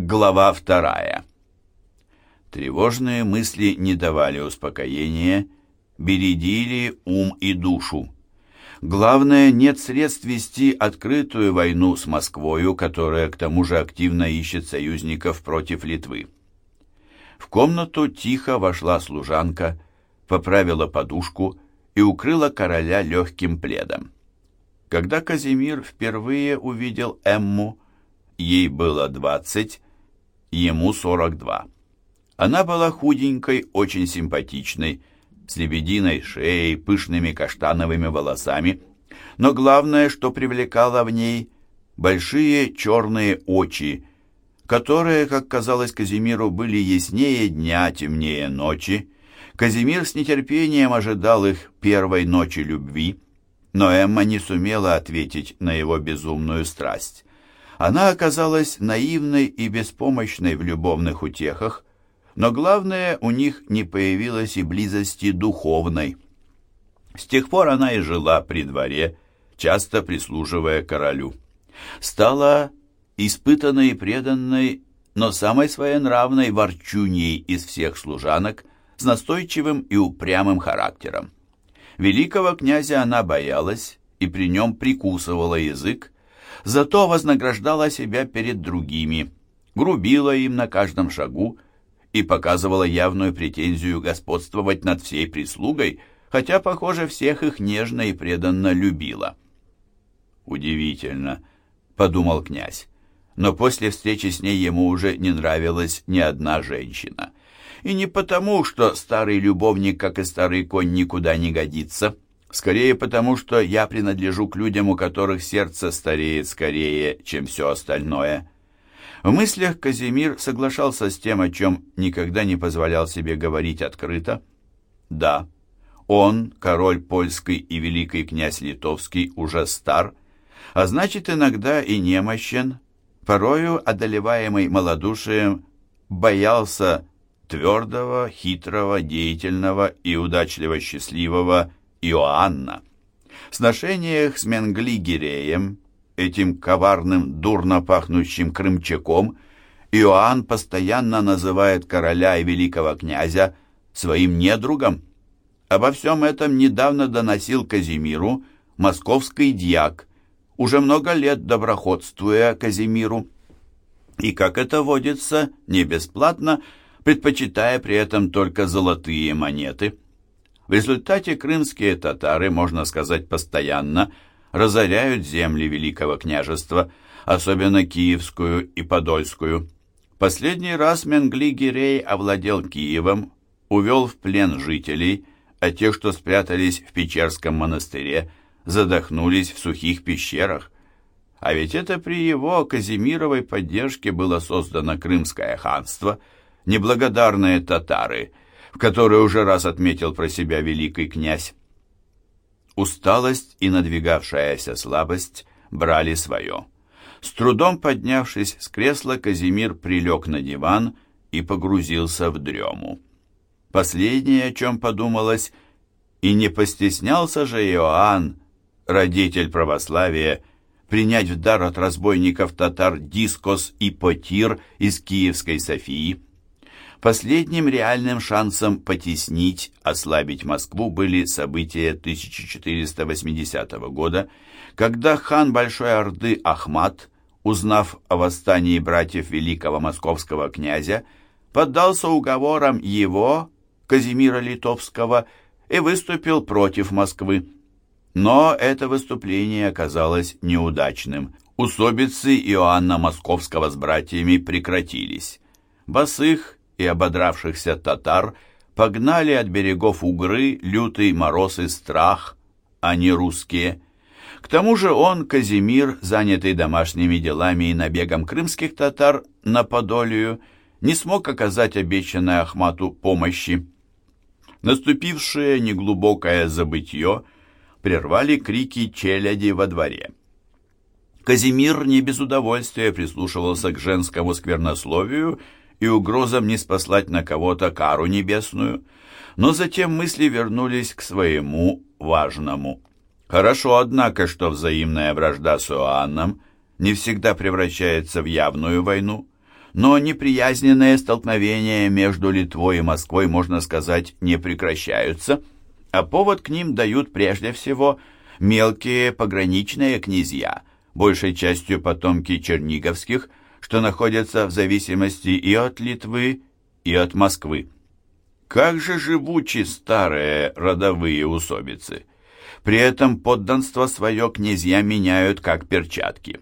Глава вторая. Тревожные мысли не давали успокоения, бередили ум и душу. Главное, нет средств вести открытую войну с Москвою, которая к тому же активно ищет союзников против Литвы. В комнату тихо вошла служанка, поправила подушку и укрыла короля легким пледом. Когда Казимир впервые увидел Эмму, ей было двадцать, ему 42. Она была худенькой, очень симпатичной, с лебединой шеей, пышными каштановыми волосами, но главное, что привлекало в ней, большие черные очи, которые, как казалось Казимиру, были яснее дня, темнее ночи. Казимир с нетерпением ожидал их первой ночи любви, но Эмма не сумела ответить на его безумную страсть. Она оказалась наивной и беспомощной в любовных утехах, но главное, у них не появилось и близости духовной. С тех пор она и жила при дворе, часто прислуживая королю. Стала испытанной и преданной, но самой своенравной ворчуньей из всех служанок, с настойчивым и упрямым характером. Великого князя она боялась и при нем прикусывала язык, зато вознаграждала себя перед другими, грубила им на каждом шагу и показывала явную претензию господствовать над всей прислугой, хотя, похоже, всех их нежно и преданно любила. «Удивительно», — подумал князь, но после встречи с ней ему уже не нравилась ни одна женщина. И не потому, что старый любовник, как и старый конь, никуда не годится — Скорее потому, что я принадлежу к людям, у которых сердце стареет скорее, чем все остальное. В мыслях Казимир соглашался с тем, о чем никогда не позволял себе говорить открыто. Да, он, король польский и великий князь литовский, уже стар, а значит иногда и немощен, порою одолеваемый малодушием, боялся твердого, хитрого, деятельного и удачливо счастливого Иоанна. В сношениях с Менгли-Гиреем, этим коварным, дурно пахнущим крымчаком, Иоанн постоянно называет короля и великого князя своим недругом. Обо всем этом недавно доносил Казимиру московский дьяк, уже много лет доброходствуя Казимиру. И, как это водится, не бесплатно, предпочитая при этом только золотые монеты – в результате крымские татары, можно сказать постоянно, разоряют земли Великого княжества, особенно Киевскую и Подольскую. Последний раз Менгли-Гирей овладел Киевом, увел в плен жителей, а те, что спрятались в Печерском монастыре, задохнулись в сухих пещерах. А ведь это при его Казимировой поддержке было создано Крымское ханство, неблагодарные татары – в которой уже раз отметил про себя великий князь. Усталость и надвигавшаяся слабость брали свое. С трудом поднявшись с кресла, Казимир прилег на диван и погрузился в дрему. Последнее, о чем подумалось, и не постеснялся же Иоанн, родитель православия, принять в дар от разбойников татар Дискос и Потир из Киевской Софии. Последним реальным шансом потеснить, ослабить Москву были события 1480 года, когда хан Большой Орды Ахмат, узнав о восстании братьев великого московского князя, поддался уговорам его, Казимира Литовского, и выступил против Москвы. Но это выступление оказалось неудачным. Усобицы Иоанна Московского с братьями прекратились. Босых и ободравшихся татар погнали от берегов Угры лютый мороз и страх, а не русские. К тому же он, Казимир, занятый домашними делами и набегом крымских татар на Подолию, не смог оказать обещанной Ахмату помощи. Наступившее неглубокое забытье прервали крики челяди во дворе. Казимир не без удовольствия прислушивался к женскому сквернословию и угрозам не спаслать на кого-то кару небесную, но затем мысли вернулись к своему важному. Хорошо, однако, что взаимная вражда с Иоанном не всегда превращается в явную войну. но неприязненные столкновения между Литвой и Москвой, можно сказать, не прекращаются, а повод к ним дают прежде всего мелкие пограничные князья, большей частью потомки черниговских, что находятся в зависимости и от Литвы, и от Москвы. Как же живучи старые родовые усобицы! При этом подданство свое князья меняют как перчатки.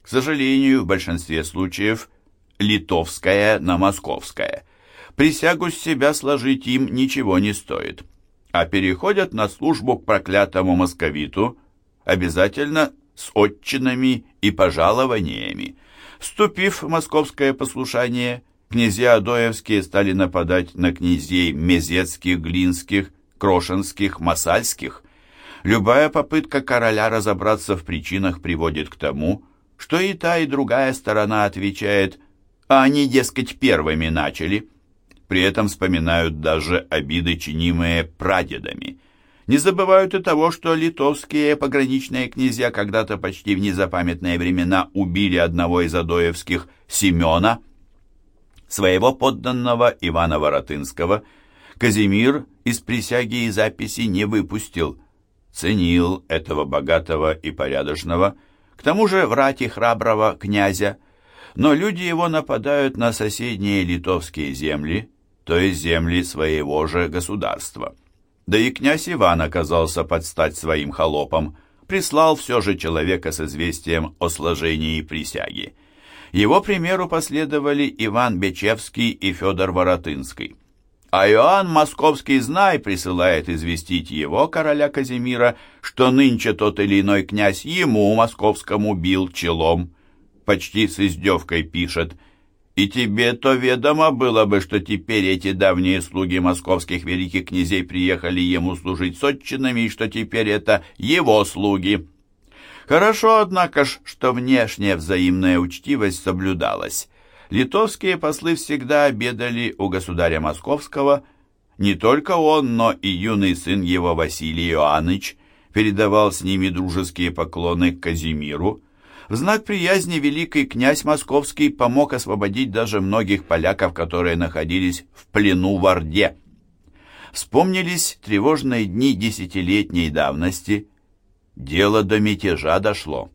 К сожалению, в большинстве случаев литовское на московское. Присягу с себя сложить им ничего не стоит, а переходят на службу к проклятому московиту обязательно с отчинами и пожалованиями. Вступив в московское послушание, князья Адоевские стали нападать на князей Мезецких, Глинских, Крошинских, Масальских. Любая попытка короля разобраться в причинах приводит к тому, что и та, и другая сторона отвечает а они, дескать, первыми начали. При этом вспоминают даже обиды, чинимые прадедами. Не забывают и того, что литовские пограничные князья когда-то почти в незапамятные времена убили одного из адоевских Семена. Своего подданного Ивана Воротынского Казимир из присяги и записи не выпустил, ценил этого богатого и порядочного, к тому же врать храброго князя – но люди его нападают на соседние литовские земли, то есть земли своего же государства. Да и князь Иван оказался под стать своим холопом, прислал все же человека с известием о сложении присяги. Его примеру последовали Иван Бечевский и Федор Воротынский. А Иоанн Московский знай присылает известить его, короля Казимира, что нынче тот или иной князь ему, московскому, бил челом почти с издевкой пишет «И тебе то ведомо было бы, что теперь эти давние слуги московских великих князей приехали ему служить сотчинами, и что теперь это его слуги». Хорошо, однако ж, что внешняя взаимная учтивость соблюдалась. Литовские послы всегда обедали у государя Московского. Не только он, но и юный сын его Василий Иоанныч передавал с ними дружеские поклоны Казимиру, в знак приязни великий князь Московский помог освободить даже многих поляков, которые находились в плену в Орде. Вспомнились тревожные дни десятилетней давности. Дело до мятежа дошло.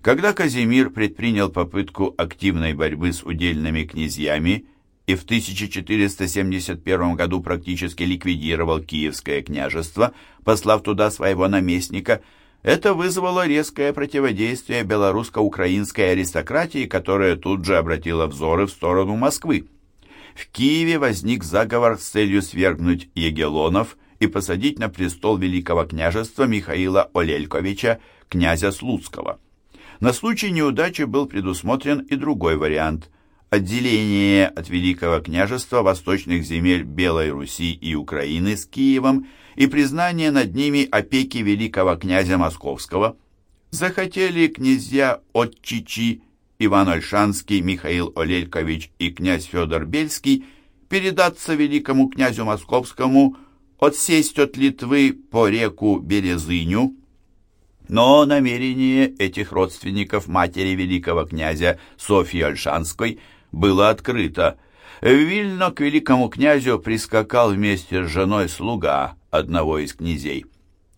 Когда Казимир предпринял попытку активной борьбы с удельными князьями и в 1471 году практически ликвидировал Киевское княжество, послав туда своего наместника – это вызвало резкое противодействие белорусско-украинской аристократии, которая тут же обратила взоры в сторону Москвы. В Киеве возник заговор с целью свергнуть Егелонов и посадить на престол Великого княжества Михаила Олельковича, князя Слуцкого. На случай неудачи был предусмотрен и другой вариант – отделение от Великого княжества восточных земель Белой Руси и Украины с Киевом – и признание над ними опеки великого князя Московского, захотели князья Отчичи, Иван Ольшанский, Михаил Олелькович и князь Федор Бельский передаться великому князю Московскому, отсесть от Литвы по реку Березыню, но намерение этих родственников матери великого князя Софьи Ольшанской было открыто. В Вильно к великому князю прискакал вместе с женой слуга, одного из князей.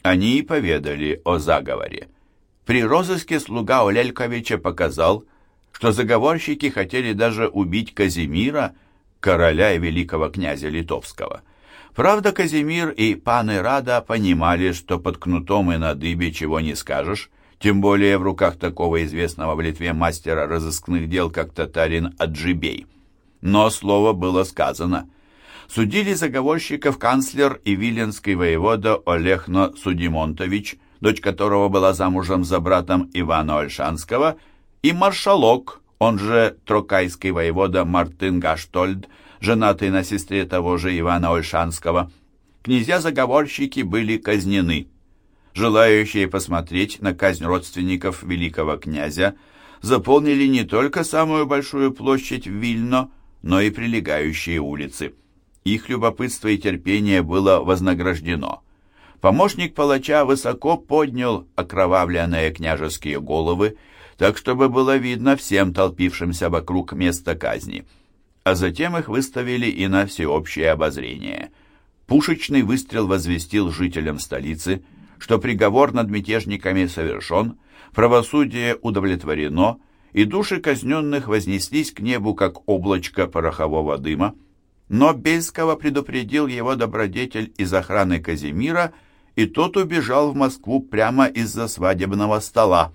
Они и поведали о заговоре. При розыске слуга Олельковича показал, что заговорщики хотели даже убить Казимира, короля и великого князя Литовского. Правда, Казимир и паны Рада понимали, что под кнутом и на дыбе чего не скажешь, тем более в руках такого известного в Литве мастера разыскных дел, как татарин Аджибей. Но слово было сказано судили заговорщиков канцлер и виленский воевода Олехно Судимонтович, дочь которого была замужем за братом Ивана Ольшанского, и маршалок, он же трокайский воевода Мартын Гаштольд, женатый на сестре того же Ивана Ольшанского. Князья-заговорщики были казнены. Желающие посмотреть на казнь родственников великого князя заполнили не только самую большую площадь Вильно, но и прилегающие улицы. Их любопытство и терпение было вознаграждено. Помощник палача высоко поднял окровавленные княжеские головы, так чтобы было видно всем толпившимся вокруг места казни. А затем их выставили и на всеобщее обозрение. Пушечный выстрел возвестил жителям столицы, что приговор над мятежниками совершен, правосудие удовлетворено, и души казненных вознеслись к небу, как облачко порохового дыма. Но Бельского предупредил его добродетель из охраны Казимира, и тот убежал в Москву прямо из-за свадебного стола.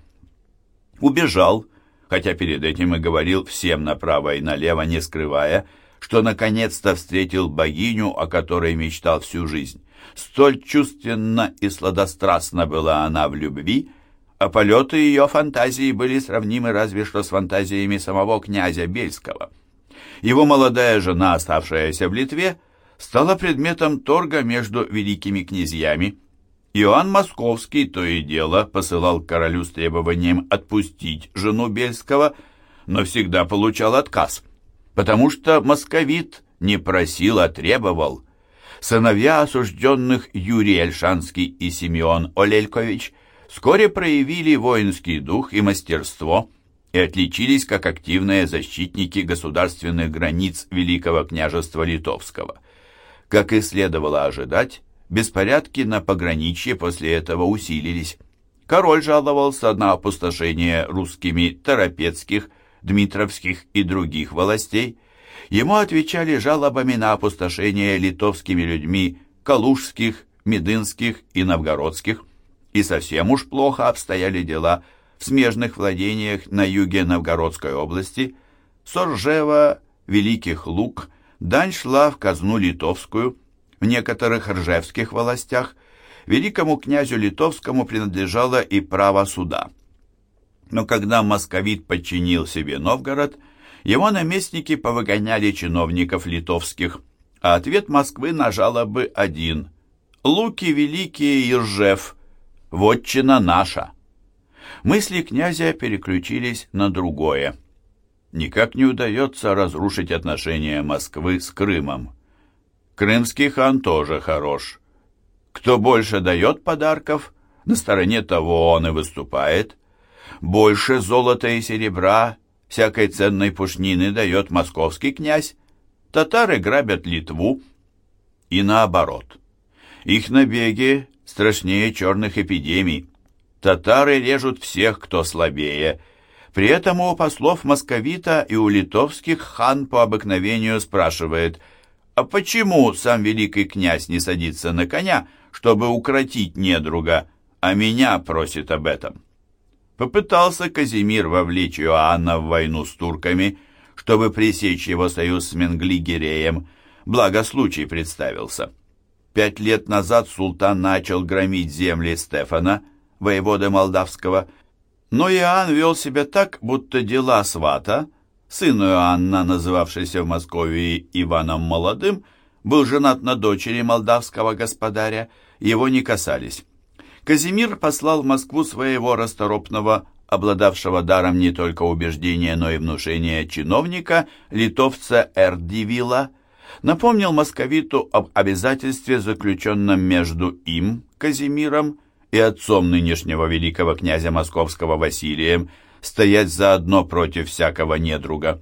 Убежал, хотя перед этим и говорил всем направо и налево, не скрывая, что наконец-то встретил богиню, о которой мечтал всю жизнь. Столь чувственно и сладострастна была она в любви, а полеты ее фантазии были сравнимы разве что с фантазиями самого князя Бельского. Его молодая жена, оставшаяся в Литве, стала предметом торга между великими князьями. Иоанн Московский то и дело посылал королю с требованием отпустить жену Бельского, но всегда получал отказ, потому что московит не просил, а требовал. Сыновья осужденных Юрий Альшанский и Симеон Олелькович вскоре проявили воинский дух и мастерство – и отличились как активные защитники государственных границ Великого княжества Литовского. Как и следовало ожидать, беспорядки на пограничье после этого усилились. Король жаловался на опустошение русскими Торопецких, Дмитровских и других властей. Ему отвечали жалобами на опустошение литовскими людьми Калужских, Медынских и Новгородских. И совсем уж плохо обстояли дела – в смежных владениях на юге Новгородской области, Соржева, Великих Луг, дань шла в казну литовскую, в некоторых ржевских властях великому князю литовскому принадлежало и право суда. Но когда московит подчинил себе Новгород, его наместники повыгоняли чиновников литовских, а ответ Москвы на жалобы один – «Луки великие и Ржев, вотчина наша». Мысли князя переключились на другое. Никак не удается разрушить отношения Москвы с Крымом. Крымский хан тоже хорош. Кто больше дает подарков, на стороне того он и выступает. Больше золота и серебра, всякой ценной пушнины дает московский князь. Татары грабят Литву. И наоборот. Их набеги страшнее черных эпидемий. Татары режут всех, кто слабее. При этом у послов московита и у литовских хан по обыкновению спрашивает, а почему сам великий князь не садится на коня, чтобы укротить недруга, а меня просит об этом? Попытался Казимир вовлечь Иоанна в войну с турками, чтобы пресечь его союз с Менгли-Гиреем, благо случай представился. Пять лет назад султан начал громить земли Стефана, воеводы Молдавского, но Иоанн вел себя так, будто дела свата, сын Иоанна, называвшийся в Москве Иваном Молодым, был женат на дочери молдавского господаря, его не касались. Казимир послал в Москву своего расторопного, обладавшего даром не только убеждения, но и внушения чиновника, литовца Эрдивила, напомнил московиту об обязательстве, заключенном между им, Казимиром, и отцом нынешнего великого князя московского Василием стоять заодно против всякого недруга.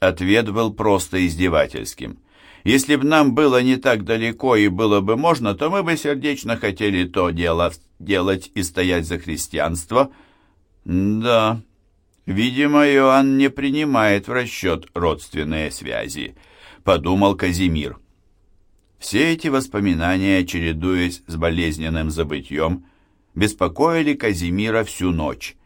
Ответ был просто издевательским. Если б нам было не так далеко и было бы можно, то мы бы сердечно хотели то дело делать и стоять за христианство. Да, видимо, Иоанн не принимает в расчет родственные связи, подумал Казимир. Все эти воспоминания, чередуясь с болезненным забытьем, беспокоили Казимира всю ночь.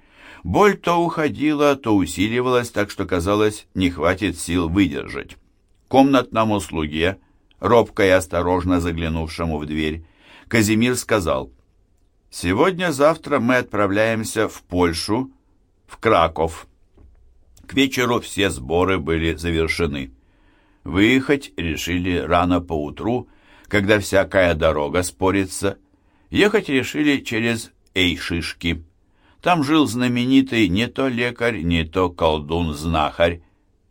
Боль то уходила, то усиливалась, так что, казалось, не хватит сил выдержать. Комнатному слуге, робко и осторожно заглянувшему в дверь, Казимир сказал, «Сегодня-завтра мы отправляемся в Польшу, в Краков». К вечеру все сборы были завершены. Выехать решили рано поутру, когда всякая дорога спорится. Ехать решили через Эйшишки. Там жил знаменитый не то лекарь, не то колдун-знахарь.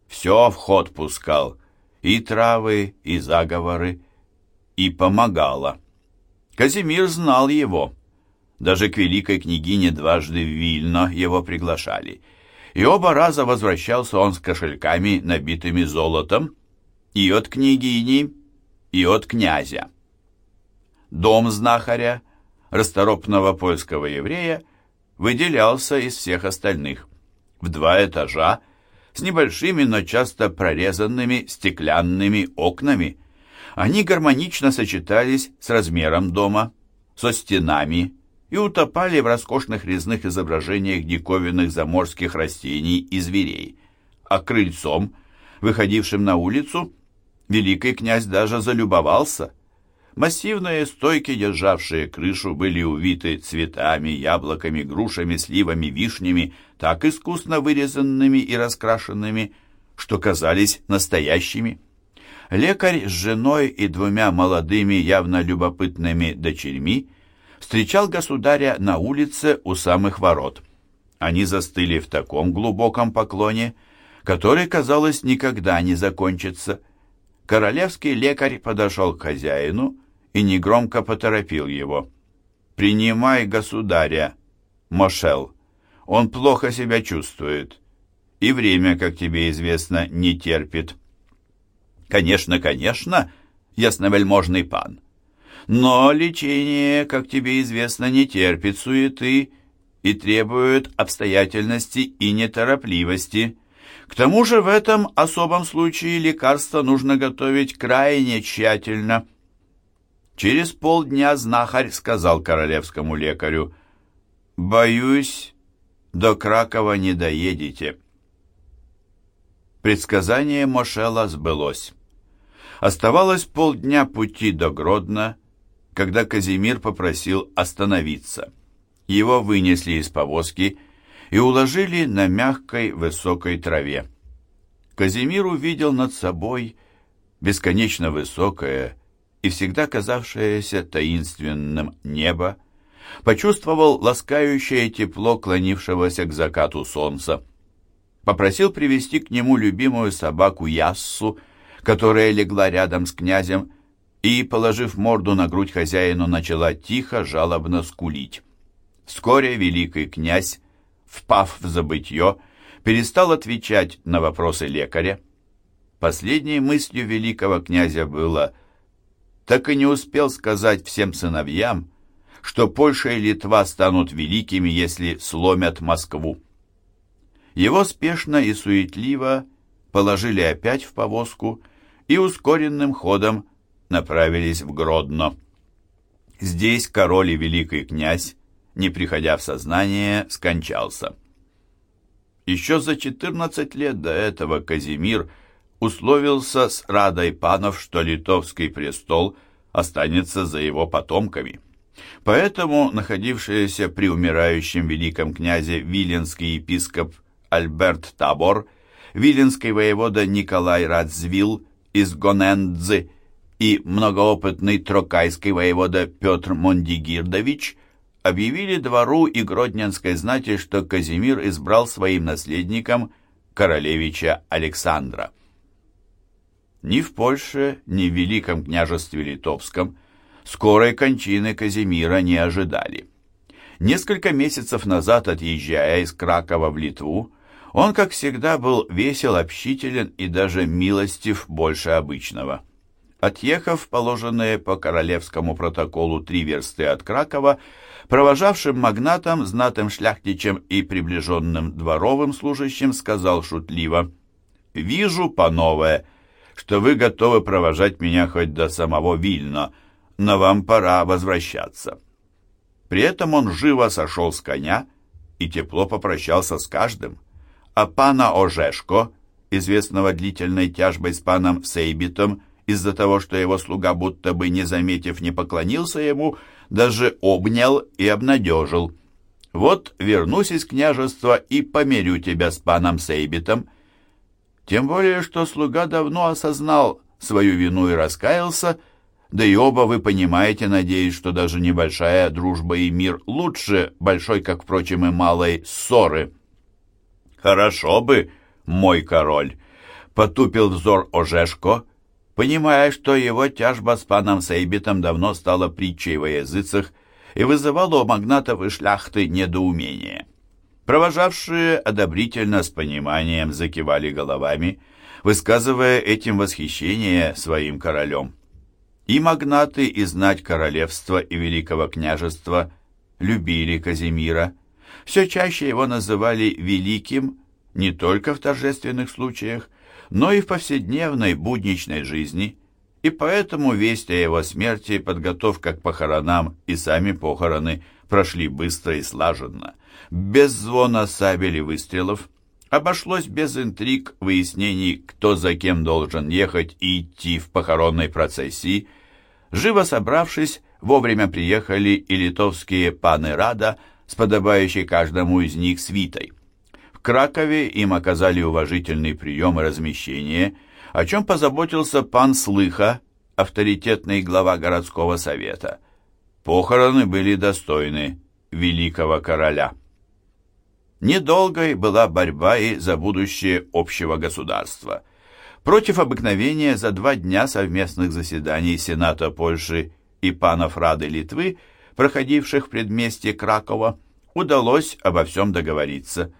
Все в ход пускал, и травы, и заговоры, и помогало. Казимир знал его. Даже к великой княгине дважды Вильно его приглашали. И оба раза возвращался он с кошельками, набитыми золотом, и от княгини, и от князя. Дом знахаря, расторопного польского еврея, выделялся из всех остальных. В два этажа, с небольшими, но часто прорезанными стеклянными окнами. Они гармонично сочетались с размером дома, со стенами и утопали в роскошных резных изображениях диковинных заморских растений и зверей. А крыльцом, выходившим на улицу, великий князь даже залюбовался. Массивные стойки, державшие крышу, были увиты цветами, яблоками, грушами, сливами, вишнями, так искусно вырезанными и раскрашенными, что казались настоящими. Лекарь с женой и двумя молодыми, явно любопытными дочерьми встречал государя на улице у самых ворот. Они застыли в таком глубоком поклоне, который, казалось, никогда не закончится. Королевский лекарь подошел к хозяину и негромко поторопил его. «Принимай государя, Мошел. Он плохо себя чувствует, и время, как тебе известно, не терпит». «Конечно, конечно, ясновельможный пан. Но лечение, как тебе известно, не терпит суеты и требует обстоятельности и неторопливости». К тому же в этом особом случае лекарство нужно готовить крайне тщательно. Через полдня знахарь сказал королевскому лекарю, «Боюсь, до Кракова не доедете». Предсказание Мошела сбылось. Оставалось полдня пути до Гродно, когда Казимир попросил остановиться. Его вынесли из повозки и уложили на мягкой высокой траве. Казимир увидел над собой бесконечно высокое, и всегда казавшееся таинственным небо, почувствовал ласкающее тепло клонившегося к закату солнца. Попросил привести к нему любимую собаку Яссу, которая легла рядом с князем, и, положив морду на грудь хозяину, начала тихо, жалобно скулить. Вскоре великий князь, впав в забытье, перестал отвечать на вопросы лекаря. Последней мыслью великого князя было так и не успел сказать всем сыновьям, что Польша и Литва станут великими, если сломят Москву. Его спешно и суетливо положили опять в повозку и ускоренным ходом направились в Гродно. Здесь король и великий князь, не приходя в сознание, скончался. Еще за 14 лет до этого Казимир – условился с Радой панов, что литовский престол останется за его потомками. Поэтому находившийся при умирающем великом князе виленский епископ Альберт Табор, виленский воевода Николай Радзвил из Гонендзы и многоопытный трокайский воевода Петр Мондигирдович объявили двору и Гродненской знати, что Казимир избрал своим наследником королевича Александра. Ни в Польше, ни в Великом княжестве Литовском скорой кончины Казимира не ожидали. Несколько месяцев назад, отъезжая из Кракова в Литву, он, как всегда, был весел, общителен и даже милостив больше обычного. Отъехав положенные по королевскому протоколу три версты от Кракова, провожавшим магнатом, знатым шляхтичем и приближенным дворовым служащим, сказал шутливо «Вижу, панове, что вы готовы провожать меня хоть до самого Вильно, но вам пора возвращаться». При этом он живо сошел с коня и тепло попрощался с каждым. А пана Ожешко, известного длительной тяжбой с паном Сейбитом, из-за того, что его слуга, будто бы не заметив, не поклонился ему, даже обнял и обнадежил. «Вот вернусь из княжества и помирю тебя с паном Сейбитом», тем более, что слуга давно осознал свою вину и раскаялся, да и оба вы понимаете, надеюсь, что даже небольшая дружба и мир лучше большой, как, впрочем, и малой ссоры. «Хорошо бы, мой король!» — потупил взор Ожешко, понимая, что его тяжба с паном Сейбитом давно стала притчей во языцах, и вызывало у магнатов и шляхты недоумение. Провожавшие одобрительно с пониманием закивали головами, высказывая этим восхищение своим королем. И магнаты, и знать королевства и великого княжества любили Казимира. Все чаще его называли «великим» не только в торжественных случаях, но и в повседневной будничной жизни, и поэтому весть о его смерти, подготовка к похоронам и сами похороны прошли быстро и слаженно, без звона сабель и выстрелов, обошлось без интриг, выяснений, кто за кем должен ехать и идти в похоронной процессии. Живо собравшись, вовремя приехали и литовские паны Рада с подобающей каждому из них свитой. В Кракове им оказали уважительный прием и размещение, о чем позаботился пан Слыха, авторитетный глава городского совета. Похороны были достойны великого короля. Недолгой была борьба и за будущее общего государства. Против обыкновения за два дня совместных заседаний Сената Польши и панов Рады Литвы, проходивших в предместье Кракова, удалось обо всем договориться.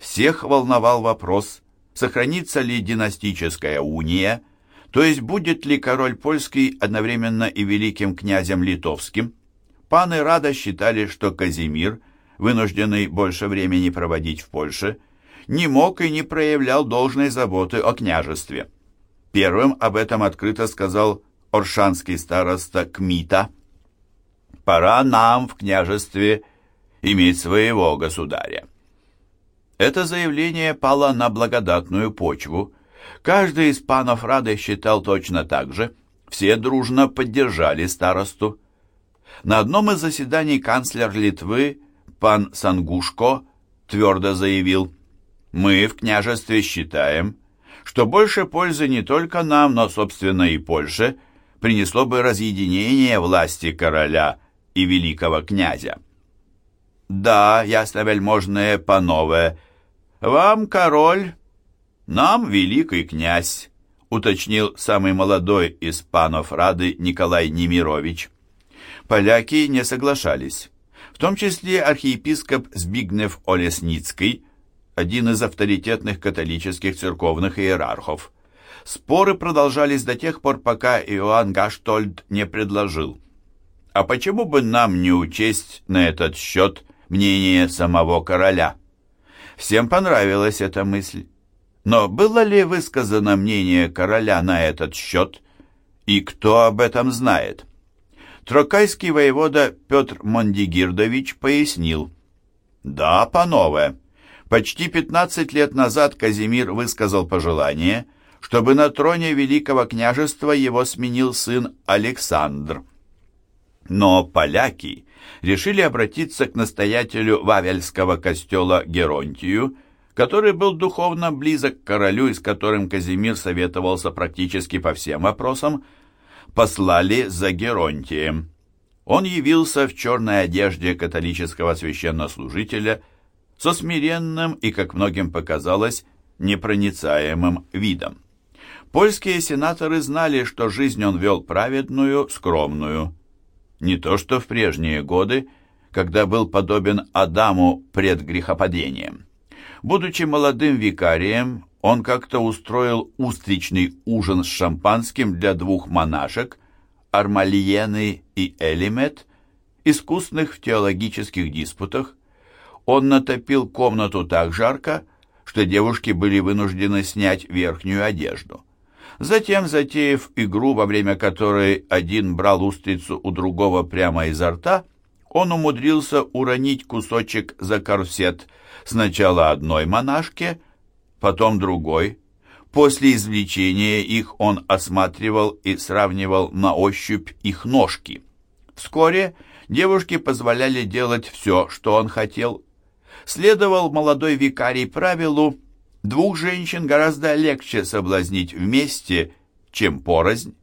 Всех волновал вопрос, сохранится ли династическая уния, то есть будет ли король польский одновременно и великим князем литовским. Паны Рада считали, что Казимир – вынужденный больше времени проводить в Польше, не мог и не проявлял должной заботы о княжестве. Первым об этом открыто сказал оршанский староста Кмита. «Пора нам в княжестве иметь своего государя». Это заявление пало на благодатную почву. Каждый из панов Рады считал точно так же. Все дружно поддержали старосту. На одном из заседаний канцлер Литвы пан Сангушко твердо заявил, «Мы в княжестве считаем, что больше пользы не только нам, но, собственно, и Польше принесло бы разъединение власти короля и великого князя». «Да, ясновельможное панове, вам король, нам великий князь», уточнил самый молодой из панов Рады Николай Немирович. Поляки не соглашались в том числе архиепископ Збигнев Олесницкий, один из авторитетных католических церковных иерархов. Споры продолжались до тех пор, пока Иоанн Гаштольд не предложил. А почему бы нам не учесть на этот счет мнение самого короля? Всем понравилась эта мысль. Но было ли высказано мнение короля на этот счет, и кто об этом знает? Трокайский воевода Петр Мондигирдович пояснил. «Да, панове, почти 15 лет назад Казимир высказал пожелание, чтобы на троне Великого княжества его сменил сын Александр. Но поляки решили обратиться к настоятелю Вавельского костела Геронтию, который был духовно близок к королю и с которым Казимир советовался практически по всем вопросам, послали за Геронтием. Он явился в черной одежде католического священнослужителя со смиренным и, как многим показалось, непроницаемым видом. Польские сенаторы знали, что жизнь он вел праведную, скромную. Не то что в прежние годы, когда был подобен Адаму пред грехопадением. Будучи молодым викарием, он как-то устроил устричный ужин с шампанским для двух монашек, Армалиены и Элимет, искусных в теологических диспутах. Он натопил комнату так жарко, что девушки были вынуждены снять верхнюю одежду. Затем, затеяв игру, во время которой один брал устрицу у другого прямо изо рта, он умудрился уронить кусочек за корсет сначала одной монашке, потом другой. После извлечения их он осматривал и сравнивал на ощупь их ножки. Вскоре девушке позволяли делать все, что он хотел. Следовал молодой викарий правилу «двух женщин гораздо легче соблазнить вместе, чем порознь».